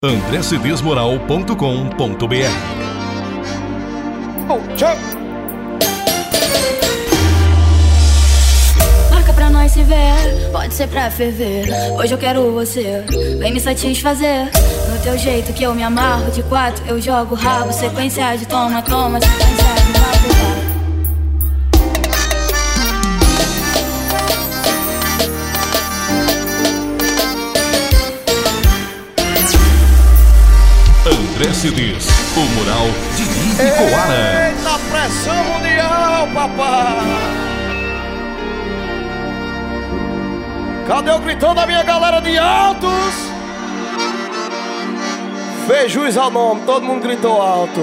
andrecedesmoral.com.br Oh. Marca pra nós se ver, pode ser pra ferver. Hoje eu quero você, vem me satisfazer. No teu jeito que eu me amarro, de quatro eu jogo rabo. Sequência de toma, toma, sequência de vapo, Cedês, o mural de Lipe Coara. Eita pressão mundial, papai. Cadê o gritão da minha galera de altos? Fez jus ao nome, todo mundo gritou alto.